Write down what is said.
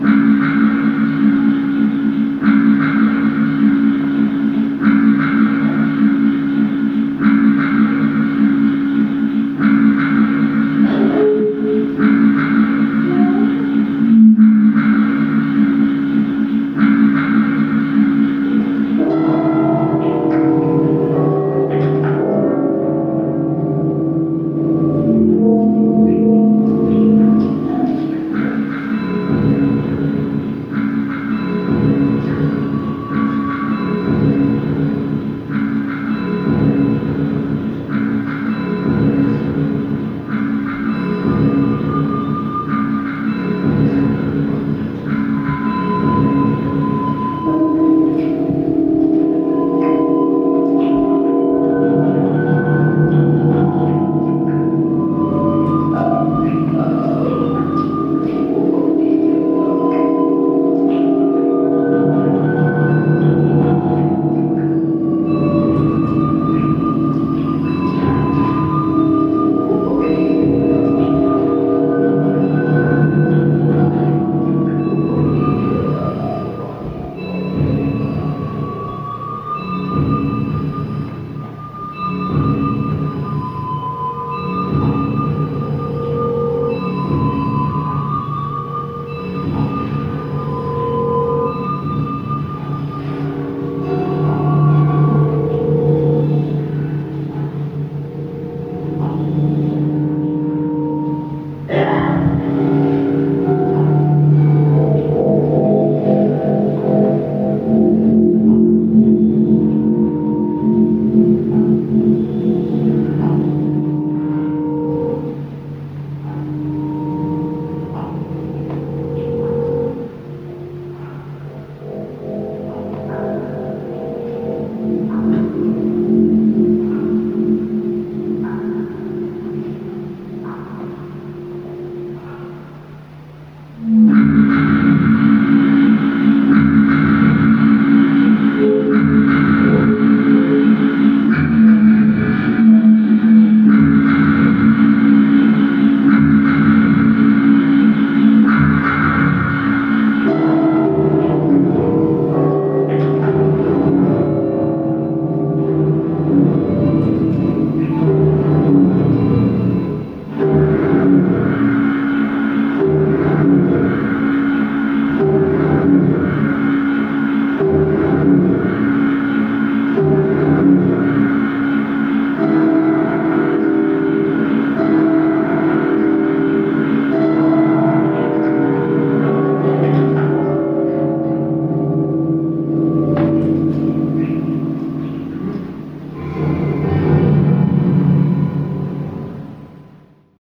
Mm-hmm.